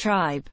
tribe.